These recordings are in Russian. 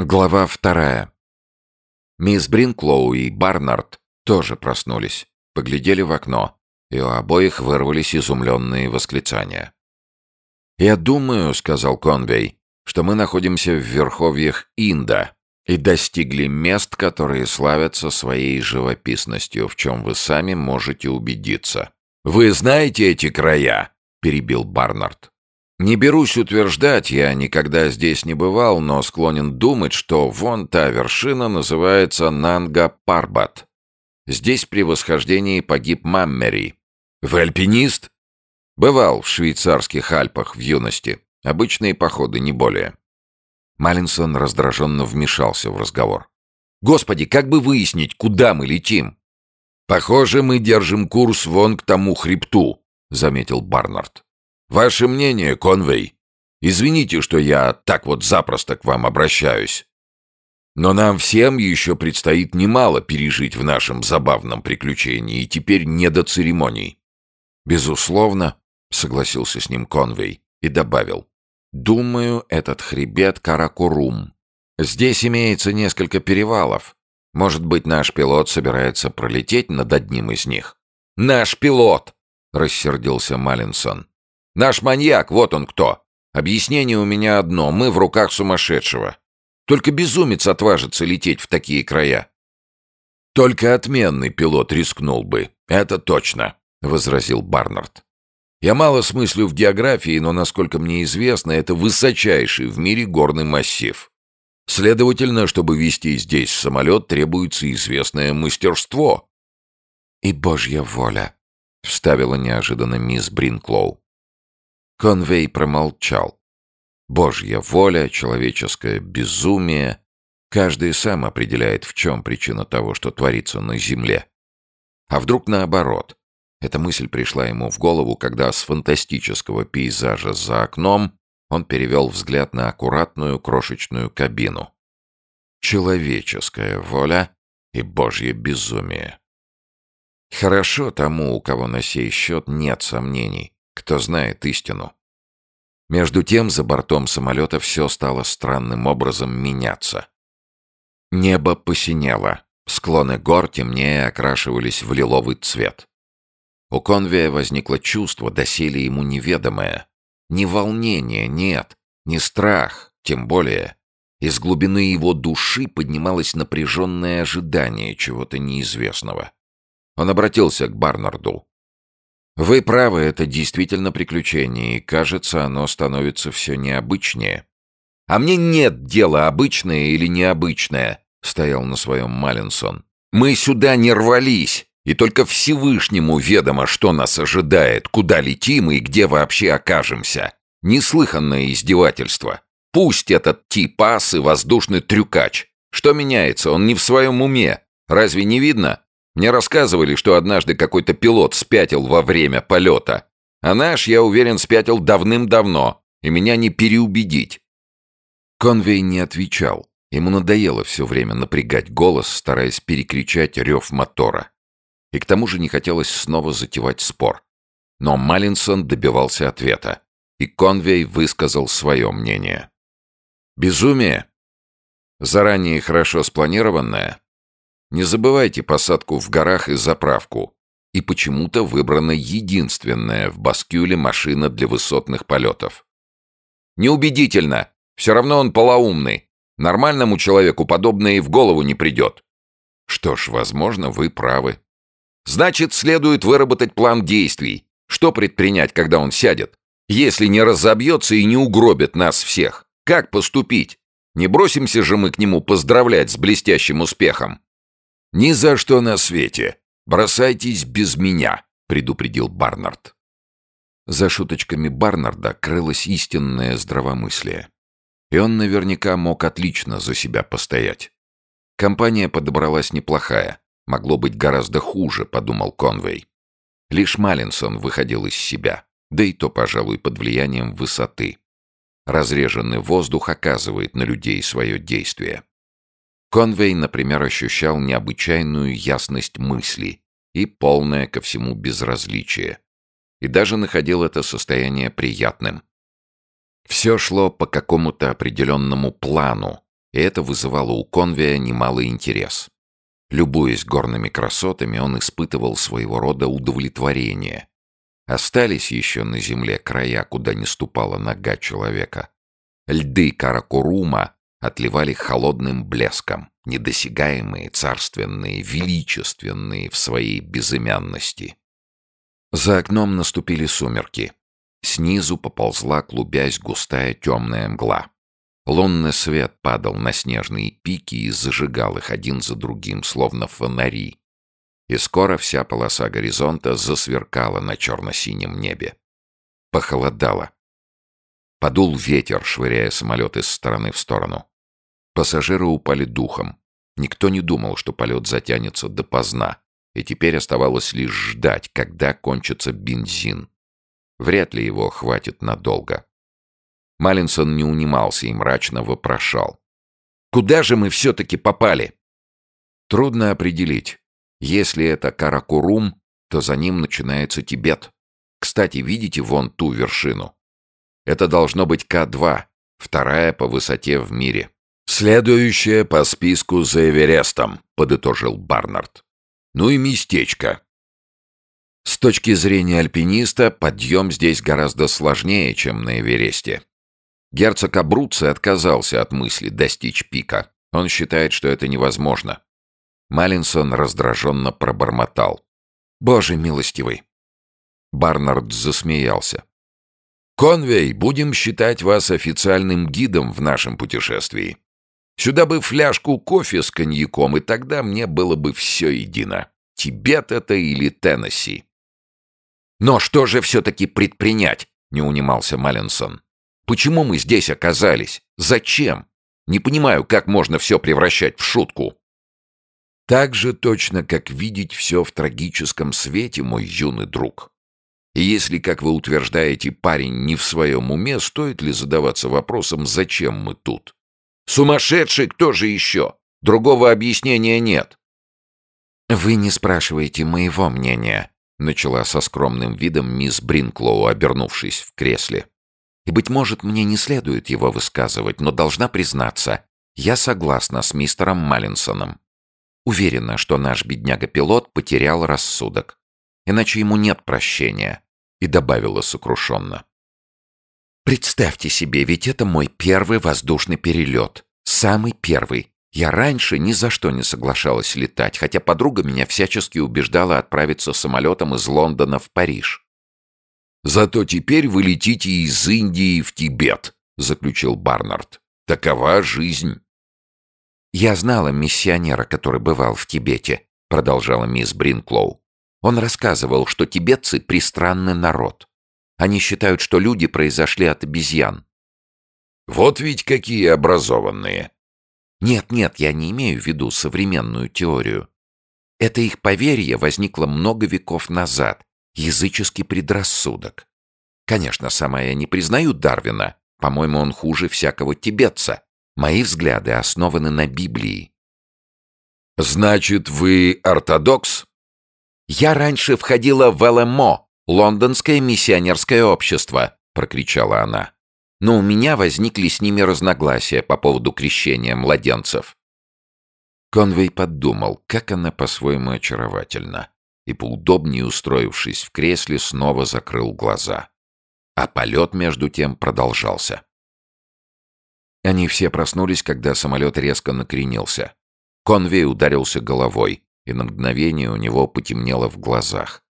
Глава вторая. Мисс Бринклоу и Барнард тоже проснулись, поглядели в окно, и у обоих вырвались изумленные восклицания. «Я думаю, — сказал Конвей, — что мы находимся в верховьях Инда и достигли мест, которые славятся своей живописностью, в чем вы сами можете убедиться». «Вы знаете эти края?» — перебил Барнард. Не берусь утверждать, я никогда здесь не бывал, но склонен думать, что вон та вершина называется Нанга-Парбат. Здесь при восхождении погиб Маммери. Вы альпинист? Бывал в швейцарских Альпах в юности. Обычные походы, не более. Маллинсон раздраженно вмешался в разговор. «Господи, как бы выяснить, куда мы летим?» «Похоже, мы держим курс вон к тому хребту», — заметил Барнард. Ваше мнение, Конвей? Извините, что я так вот запросто к вам обращаюсь. Но нам всем еще предстоит немало пережить в нашем забавном приключении, и теперь не до церемоний. Безусловно, согласился с ним Конвей и добавил. Думаю, этот хребет Каракурум. Здесь имеется несколько перевалов. Может быть, наш пилот собирается пролететь над одним из них? Наш пилот! Рассердился Маллинсон. Наш маньяк, вот он кто. Объяснение у меня одно. Мы в руках сумасшедшего. Только безумец отважится лететь в такие края. Только отменный пилот рискнул бы. Это точно, возразил Барнард. Я мало смыслю в географии, но, насколько мне известно, это высочайший в мире горный массив. Следовательно, чтобы вести здесь самолет, требуется известное мастерство. «И божья воля», — вставила неожиданно мисс Бринклоу. Конвей промолчал. Божья воля, человеческое безумие. Каждый сам определяет, в чем причина того, что творится на земле. А вдруг наоборот? Эта мысль пришла ему в голову, когда с фантастического пейзажа за окном он перевел взгляд на аккуратную крошечную кабину. Человеческая воля и божье безумие. Хорошо тому, у кого на сей счет нет сомнений кто знает истину. Между тем за бортом самолета все стало странным образом меняться. Небо посинело, склоны гор темнее окрашивались в лиловый цвет. У Конвия возникло чувство, доселе ему неведомое. Не волнение, нет, не страх, тем более. Из глубины его души поднималось напряженное ожидание чего-то неизвестного. Он обратился к Барнарду. Вы правы, это действительно приключение, и, кажется, оно становится все необычнее. А мне нет дела, обычное или необычное, стоял на своем Маллинсон. Мы сюда не рвались, и только Всевышнему ведомо, что нас ожидает, куда летим и где вообще окажемся. Неслыханное издевательство. Пусть этот тип ас и воздушный трюкач. Что меняется, он не в своем уме. Разве не видно? Мне рассказывали, что однажды какой-то пилот спятил во время полета. А наш, я уверен, спятил давным-давно, и меня не переубедить. Конвей не отвечал. Ему надоело все время напрягать голос, стараясь перекричать рев мотора. И к тому же не хотелось снова затевать спор. Но Маллинсон добивался ответа, и Конвей высказал свое мнение. «Безумие? Заранее хорошо спланированное?» Не забывайте посадку в горах и заправку. И почему-то выбрана единственная в Баскюле машина для высотных полетов. Неубедительно. Все равно он полоумный. Нормальному человеку подобное и в голову не придет. Что ж, возможно, вы правы. Значит, следует выработать план действий. Что предпринять, когда он сядет? Если не разобьется и не угробит нас всех, как поступить? Не бросимся же мы к нему поздравлять с блестящим успехом. «Ни за что на свете! Бросайтесь без меня!» — предупредил Барнард. За шуточками Барнарда крылось истинное здравомыслие. И он наверняка мог отлично за себя постоять. Компания подобралась неплохая. Могло быть гораздо хуже, подумал Конвей. Лишь Маллинсон выходил из себя, да и то, пожалуй, под влиянием высоты. Разреженный воздух оказывает на людей свое действие. Конвей, например, ощущал необычайную ясность мысли и полное ко всему безразличие. И даже находил это состояние приятным. Все шло по какому-то определенному плану, и это вызывало у Конвия немалый интерес. Любуясь горными красотами, он испытывал своего рода удовлетворение. Остались еще на земле края, куда не ступала нога человека. Льды Каракурума отливали холодным блеском, недосягаемые, царственные, величественные в своей безымянности. За окном наступили сумерки. Снизу поползла, клубясь, густая темная мгла. Лунный свет падал на снежные пики и зажигал их один за другим, словно фонари. И скоро вся полоса горизонта засверкала на черно-синем небе. Похолодало. Подул ветер, швыряя самолет из стороны в сторону. Пассажиры упали духом. Никто не думал, что полет затянется допоздна, и теперь оставалось лишь ждать, когда кончится бензин. Вряд ли его хватит надолго. Малинсон не унимался и мрачно вопрошал. «Куда же мы все-таки попали?» Трудно определить. Если это Каракурум, то за ним начинается Тибет. Кстати, видите вон ту вершину? Это должно быть К-2, вторая по высоте в мире. «Следующее по списку за Эверестом», — подытожил Барнард. «Ну и местечко». С точки зрения альпиниста, подъем здесь гораздо сложнее, чем на Эвересте. Герцог Абруцци отказался от мысли достичь пика. Он считает, что это невозможно. Малинсон раздраженно пробормотал. «Боже милостивый!» Барнард засмеялся. «Конвей, будем считать вас официальным гидом в нашем путешествии. Сюда бы фляжку кофе с коньяком, и тогда мне было бы все едино. Тибет это или Теннесси. «Но что же все-таки предпринять?» — не унимался Маллинсон. «Почему мы здесь оказались? Зачем? Не понимаю, как можно все превращать в шутку». «Так же точно, как видеть все в трагическом свете, мой юный друг. И если, как вы утверждаете, парень не в своем уме, стоит ли задаваться вопросом, зачем мы тут?» Сумасшедший кто же еще? Другого объяснения нет. «Вы не спрашиваете моего мнения», — начала со скромным видом мисс Бринклоу, обернувшись в кресле. «И, быть может, мне не следует его высказывать, но должна признаться, я согласна с мистером Маллинсоном. Уверена, что наш бедняга-пилот потерял рассудок. Иначе ему нет прощения», — и добавила сокрушенно. Представьте себе, ведь это мой первый воздушный перелет. Самый первый. Я раньше ни за что не соглашалась летать, хотя подруга меня всячески убеждала отправиться самолетом из Лондона в Париж. «Зато теперь вы летите из Индии в Тибет», — заключил Барнард. «Такова жизнь». «Я знала миссионера, который бывал в Тибете», — продолжала мисс Бринклоу. «Он рассказывал, что тибетцы — пристранный народ. Они считают, что люди произошли от обезьян. Вот ведь какие образованные. Нет, нет, я не имею в виду современную теорию. Это их поверье возникло много веков назад, языческий предрассудок. Конечно, сама я не признаю Дарвина. По-моему, он хуже всякого тибетца. Мои взгляды основаны на Библии. «Значит, вы ортодокс?» «Я раньше входила в ЛМО, «Лондонское миссионерское общество!» — прокричала она. Но у меня возникли с ними разногласия по поводу крещения младенцев. Конвей подумал, как она по-своему очаровательна, и, поудобнее устроившись в кресле, снова закрыл глаза. А полет, между тем, продолжался. Они все проснулись, когда самолет резко накренился. Конвей ударился головой, и на мгновение у него потемнело в глазах.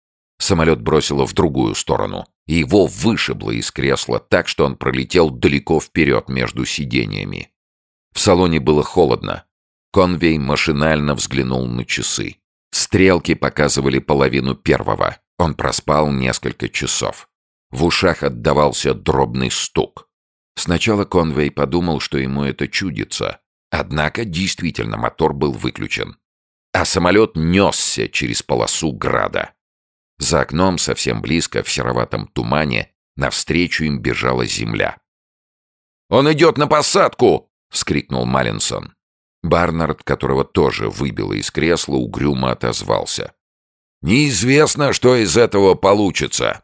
Самолет бросило в другую сторону, и его вышибло из кресла так, что он пролетел далеко вперед между сидениями. В салоне было холодно. Конвей машинально взглянул на часы. Стрелки показывали половину первого. Он проспал несколько часов. В ушах отдавался дробный стук. Сначала Конвей подумал, что ему это чудится. Однако действительно мотор был выключен. А самолет несся через полосу града. За окном, совсем близко, в сероватом тумане, навстречу им бежала земля. «Он идет на посадку!» — вскрикнул Маллинсон. Барнард, которого тоже выбило из кресла, угрюмо отозвался. «Неизвестно, что из этого получится!»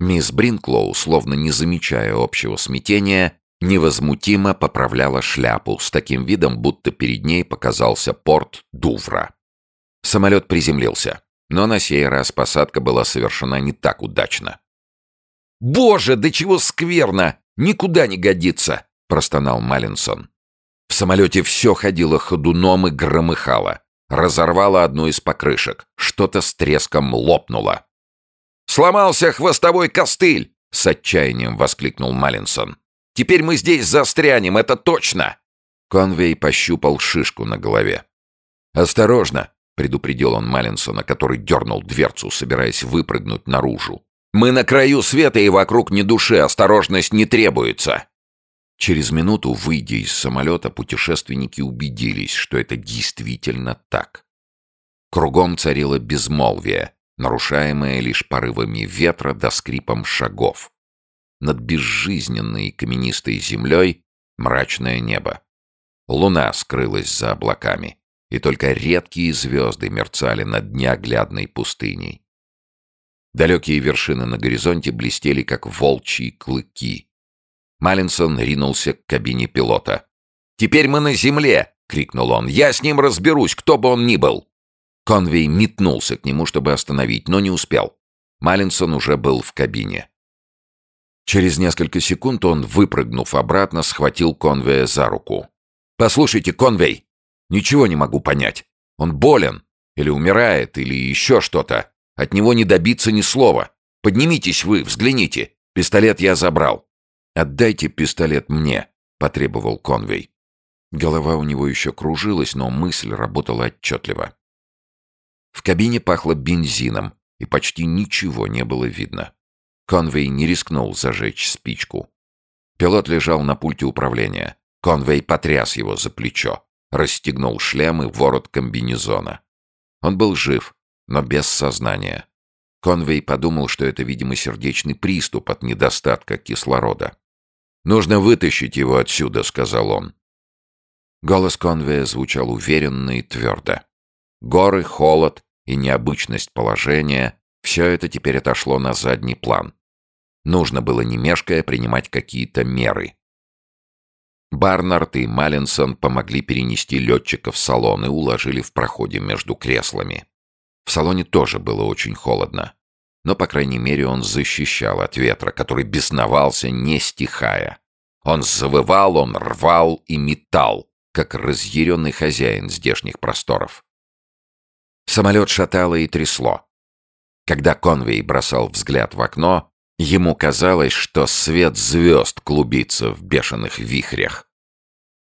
Мисс Бринклоу, словно не замечая общего смятения, невозмутимо поправляла шляпу с таким видом, будто перед ней показался порт Дувра. Самолет приземлился, но на сей раз посадка была совершена не так удачно. «Боже, да чего скверно! Никуда не годится!» — простонал Маллинсон. В самолете все ходило ходуном и громыхало. Разорвало одну из покрышек. Что-то с треском лопнуло. «Сломался хвостовой костыль!» — с отчаянием воскликнул Маллинсон. «Теперь мы здесь застрянем, это точно!» Конвей пощупал шишку на голове. «Осторожно!» — предупредил он Маллинсона, который дернул дверцу, собираясь выпрыгнуть наружу. «Мы на краю света и вокруг ни души, осторожность не требуется!» Через минуту, выйдя из самолета, путешественники убедились, что это действительно так. Кругом царило безмолвие, нарушаемое лишь порывами ветра до скрипом шагов. Над безжизненной каменистой землей мрачное небо. Луна скрылась за облаками, и только редкие звезды мерцали над неоглядной пустыней. Далекие вершины на горизонте блестели, как волчьи клыки. Маллинсон ринулся к кабине пилота. «Теперь мы на земле!» — крикнул он. «Я с ним разберусь, кто бы он ни был!» Конвей метнулся к нему, чтобы остановить, но не успел. Маллинсон уже был в кабине. Через несколько секунд он, выпрыгнув обратно, схватил Конвея за руку. «Послушайте, Конвей, ничего не могу понять. Он болен, или умирает, или еще что-то. От него не добиться ни слова. Поднимитесь вы, взгляните. Пистолет я забрал». «Отдайте пистолет мне», — потребовал Конвей. Голова у него еще кружилась, но мысль работала отчетливо. В кабине пахло бензином, и почти ничего не было видно. Конвей не рискнул зажечь спичку. Пилот лежал на пульте управления. Конвей потряс его за плечо, расстегнул шлем и ворот комбинезона. Он был жив, но без сознания. Конвей подумал, что это, видимо, сердечный приступ от недостатка кислорода. «Нужно вытащить его отсюда», — сказал он. Голос Конвея звучал уверенно и твердо. Горы, холод и необычность положения — все это теперь отошло на задний план. Нужно было, не мешкая, принимать какие-то меры. Барнард и Маллинсон помогли перенести летчика в салон и уложили в проходе между креслами. В салоне тоже было очень холодно. Но, по крайней мере, он защищал от ветра, который бесновался, не стихая. Он завывал, он рвал и метал, как разъяренный хозяин здешних просторов. Самолет шатало и трясло. Когда Конвей бросал взгляд в окно, ему казалось, что свет звезд клубится в бешеных вихрях.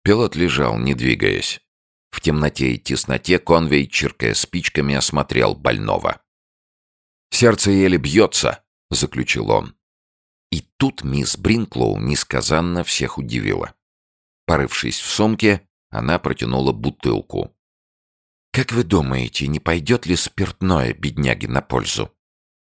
Пилот лежал, не двигаясь. В темноте и тесноте Конвей, чиркая спичками, осмотрел больного. «Сердце еле бьется», — заключил он. И тут мисс Бринклоу несказанно всех удивила. Порывшись в сумке, она протянула бутылку. «Как вы думаете, не пойдет ли спиртное бедняги на пользу?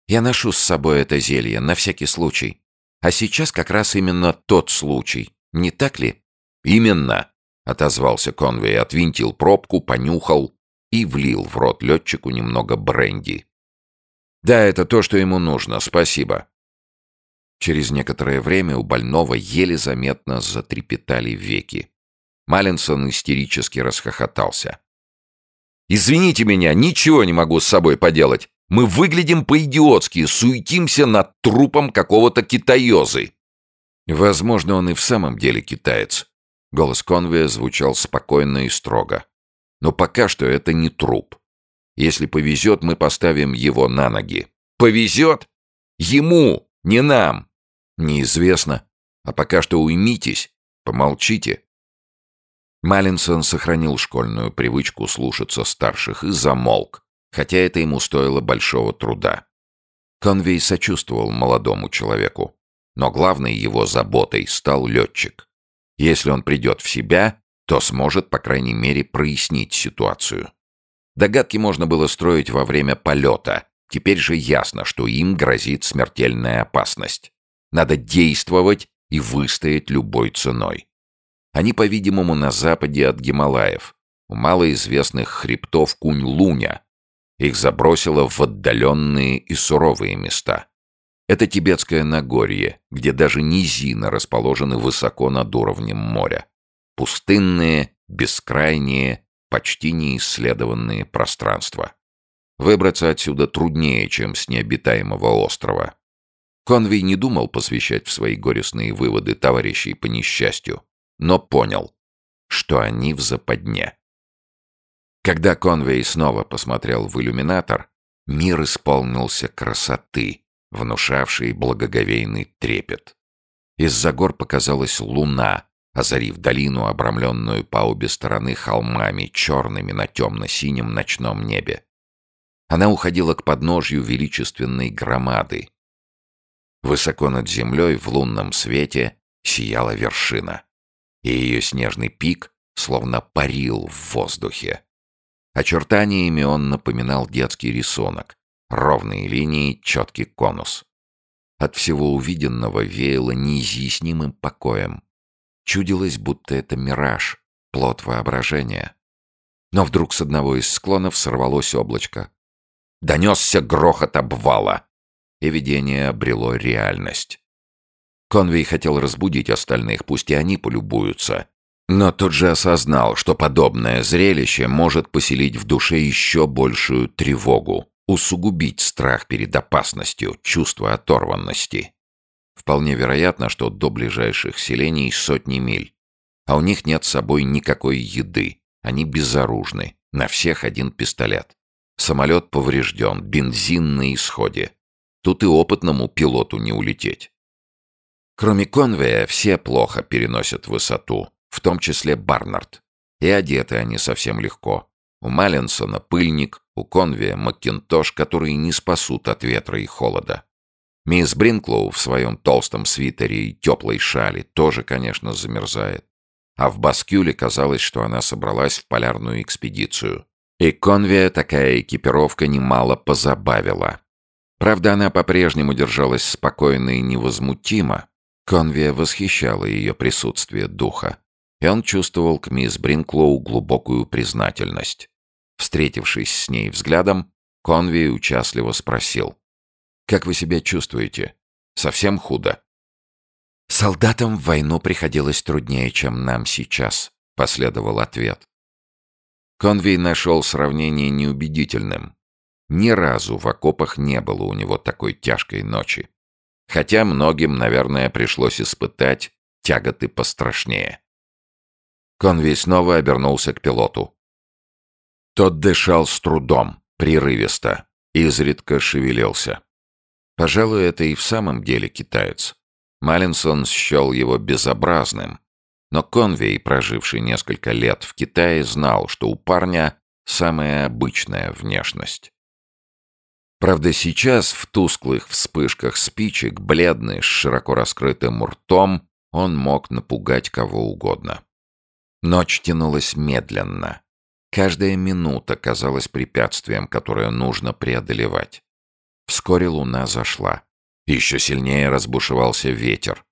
Я ношу с собой это зелье на всякий случай. А сейчас как раз именно тот случай, не так ли?» «Именно!» — отозвался Конвей, отвинтил пробку, понюхал и влил в рот летчику немного бренди. «Да, это то, что ему нужно, спасибо». Через некоторое время у больного еле заметно затрепетали веки. Маллинсон истерически расхохотался. «Извините меня, ничего не могу с собой поделать. Мы выглядим по-идиотски, суетимся над трупом какого-то китаёзы». Возможно, он и в самом деле китаец. Голос Конвия звучал спокойно и строго. Но пока что это не труп. Если повезет, мы поставим его на ноги. Повезет? Ему, не нам. Неизвестно. А пока что уймитесь, помолчите. Маллинсон сохранил школьную привычку слушаться старших и замолк, хотя это ему стоило большого труда. Конвей сочувствовал молодому человеку, но главной его заботой стал летчик. Если он придет в себя, то сможет, по крайней мере, прояснить ситуацию. Догадки можно было строить во время полета, теперь же ясно, что им грозит смертельная опасность. Надо действовать и выстоять любой ценой. Они, по-видимому, на западе от Гималаев, у малоизвестных хребтов Кунь-Луня. Их забросило в отдаленные и суровые места. Это Тибетское Нагорье, где даже низины расположены высоко над уровнем моря. Пустынные, бескрайние, почти неисследованные пространства. Выбраться отсюда труднее, чем с необитаемого острова. Конвей не думал посвящать в свои горестные выводы товарищей по несчастью, но понял, что они в западне. Когда Конвей снова посмотрел в иллюминатор, мир исполнился красоты, внушавшей благоговейный трепет. Из-за гор показалась луна, озарив долину, обрамленную по обе стороны холмами, черными на темно-синем ночном небе. Она уходила к подножью величественной громады. Высоко над землей в лунном свете сияла вершина, и ее снежный пик словно парил в воздухе. Очертаниями он напоминал детский рисунок. Ровные линии, четкий конус. От всего увиденного веяло неизъяснимым покоем. Чудилось, будто это мираж, плод воображения. Но вдруг с одного из склонов сорвалось облачко. Донесся грохот обвала, и видение обрело реальность. Конвей хотел разбудить остальных, пусть и они полюбуются. Но тут же осознал, что подобное зрелище может поселить в душе еще большую тревогу, усугубить страх перед опасностью, чувство оторванности. Вполне вероятно, что до ближайших селений сотни миль. А у них нет с собой никакой еды. Они безоружны. На всех один пистолет. Самолет поврежден, бензин на исходе. Тут и опытному пилоту не улететь. Кроме конвея, все плохо переносят высоту, том числе Барнард. И одеты они совсем легко. У Маллинсона пыльник, у конвея макинтош, которые не спасут от ветра и холода. Мисс Бринклоу в своем толстом свитере и теплой шали тоже, конечно, замерзает. А в Баскюле казалось, что она собралась в полярную экспедицию. И Конвия такая экипировка немало позабавила. Правда, она по-прежнему держалась спокойно и невозмутимо. Конвия восхищала ее присутствие духа. И он чувствовал к мисс Бринклоу глубокую признательность. Встретившись с ней взглядом, Конвия участливо спросил. Как вы себя чувствуете? Совсем худо?» «Солдатам в войну приходилось труднее, чем нам сейчас», — последовал ответ. Конвей нашел сравнение неубедительным. Ни разу в окопах не было у него такой тяжкой ночи. Хотя многим, наверное, пришлось испытать тяготы пострашнее. Конвей снова обернулся к пилоту. Тот дышал с трудом, прерывисто, изредка шевелился. Пожалуй, это и в самом деле китаец. Маллинсон счел его безобразным. Но Конвей, проживший несколько лет в Китае, знал, что у парня самая обычная внешность. Правда, сейчас в тусклых вспышках спичек, бледный, с широко раскрытым ртом, он мог напугать кого угодно. Ночь тянулась медленно. Каждая минута казалась препятствием, которое нужно преодолевать. Вскоре луна зашла. Еще сильнее разбушевался ветер.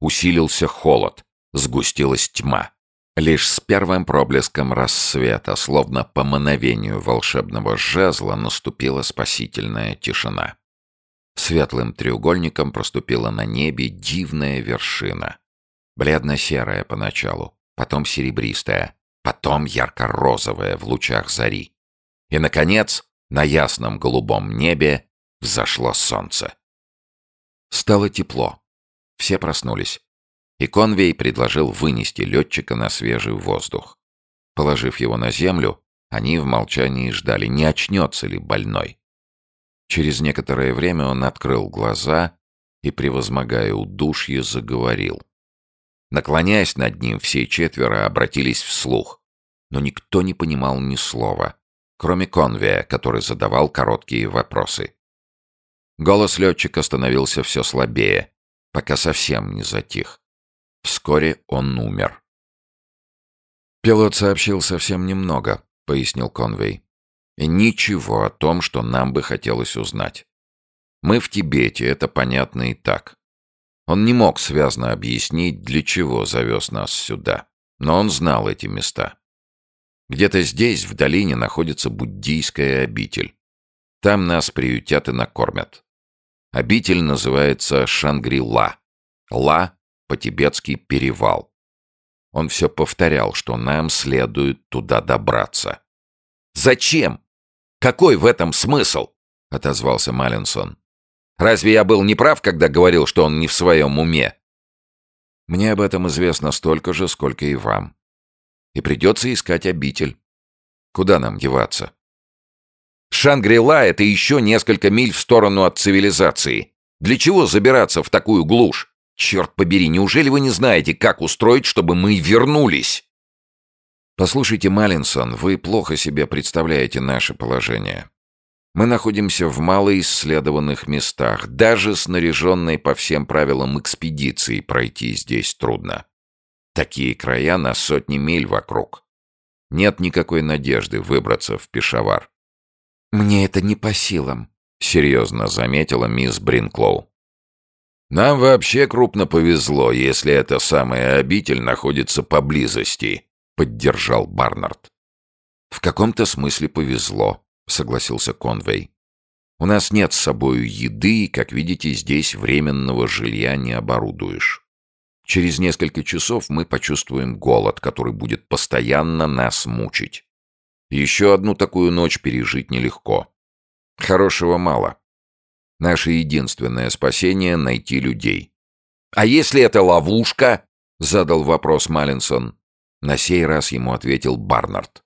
Усилился холод, сгустилась тьма. Лишь с первым проблеском рассвета, словно по мановению волшебного жезла, наступила спасительная тишина. Светлым треугольником проступила на небе дивная вершина. Бледно-серая поначалу, потом серебристая, потом ярко-розовая в лучах зари. И, наконец, на ясном голубом небе Взошло солнце. Стало тепло. Все проснулись. И Конвей предложил вынести летчика на свежий воздух. Положив его на землю, они в молчании ждали, не очнется ли больной. Через некоторое время он открыл глаза и, превозмогая удушье, заговорил. Наклоняясь над ним, все четверо обратились вслух, но никто не понимал ни слова, кроме Конвея, который задавал короткие вопросы. Голос летчика становился все слабее, пока совсем не затих. Вскоре он умер. «Пилот сообщил совсем немного», — пояснил Конвей. «И ничего о том, что нам бы хотелось узнать. Мы в Тибете, это понятно и так. Он не мог связно объяснить, для чего завез нас сюда, но он знал эти места. Где-то здесь, в долине, находится буддийская обитель. Там нас приютят и накормят. Обитель называется Шангри-Ла. Ла — по-тибетски «перевал». Он все повторял, что нам следует туда добраться. «Зачем? Какой в этом смысл?» — отозвался Маллинсон. «Разве я был неправ, когда говорил, что он не в своем уме?» «Мне об этом известно столько же, сколько и вам. И придется искать обитель. Куда нам деваться?» «Шангри-Ла — это еще несколько миль в сторону от цивилизации. Для чего забираться в такую глушь? Черт побери, неужели вы не знаете, как устроить, чтобы мы вернулись?» «Послушайте, Маллинсон, вы плохо себе представляете наше положение. Мы находимся в малоисследованных местах. Даже снаряженной по всем правилам экспедиции пройти здесь трудно. Такие края на сотни миль вокруг. Нет никакой надежды выбраться в Пешавар. «Мне это не по силам», — серьезно заметила мисс Бринклоу. «Нам вообще крупно повезло, если эта самая обитель находится поблизости», — поддержал Барнард. «В каком-то смысле повезло», — согласился Конвей. «У нас нет с собой еды, и, как видите, здесь временного жилья не оборудуешь. Через несколько часов мы почувствуем голод, который будет постоянно нас мучить. Еще одну такую ночь пережить нелегко. Хорошего мало. Наше единственное спасение — найти людей. «А если это ловушка?» — задал вопрос Маллинсон. На сей раз ему ответил Барнард.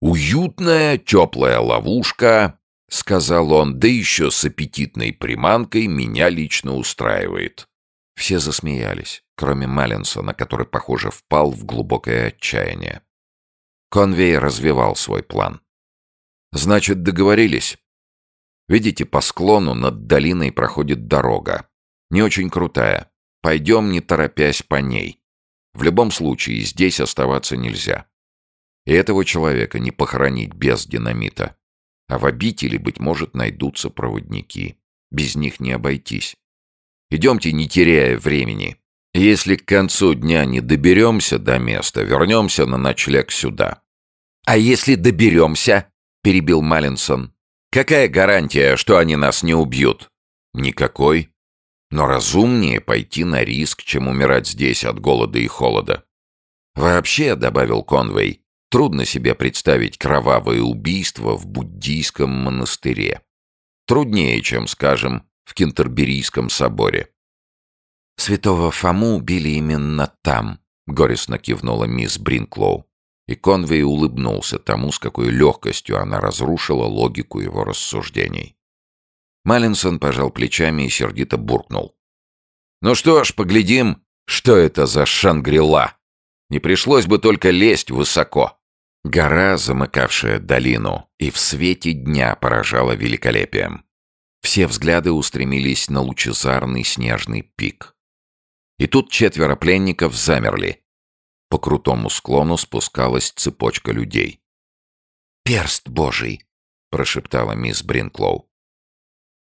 «Уютная, теплая ловушка», — сказал он, — «да еще с аппетитной приманкой меня лично устраивает». Все засмеялись, кроме Маллинсона, который, похоже, впал в глубокое отчаяние. Конвей развивал свой план. «Значит, договорились?» Видите, по склону над долиной проходит дорога. Не очень крутая. Пойдем, не торопясь по ней. В любом случае, здесь оставаться нельзя. И этого человека не похоронить без динамита. А в обители, быть может, найдутся проводники. Без них не обойтись. Идемте, не теряя времени. Если к концу дня не доберемся до места, вернемся на ночлег сюда. «А если доберемся?» — перебил Маллинсон. «Какая гарантия, что они нас не убьют?» «Никакой. Но разумнее пойти на риск, чем умирать здесь от голода и холода». «Вообще», — добавил Конвей, Трудно себе представить кровавое убийство в буддийском монастыре. Труднее, чем, скажем, в Кентерберийском соборе. «Святого Фому убили именно там», — горестно кивнула мисс Бринклоу. И Конвей улыбнулся тому, с какой легкостью она разрушила логику его рассуждений. Маллинсон пожал плечами и сердито буркнул. «Ну что ж, поглядим, что это за Шангрила. Не пришлось бы только лезть высоко». Гора, замыкавшая долину, и в свете дня поражала великолепием. Все взгляды устремились на лучезарный снежный пик. И тут четверо пленников замерли. По крутому склону спускалась цепочка людей. «Перст Божий!» — прошептала мисс Бринклоу.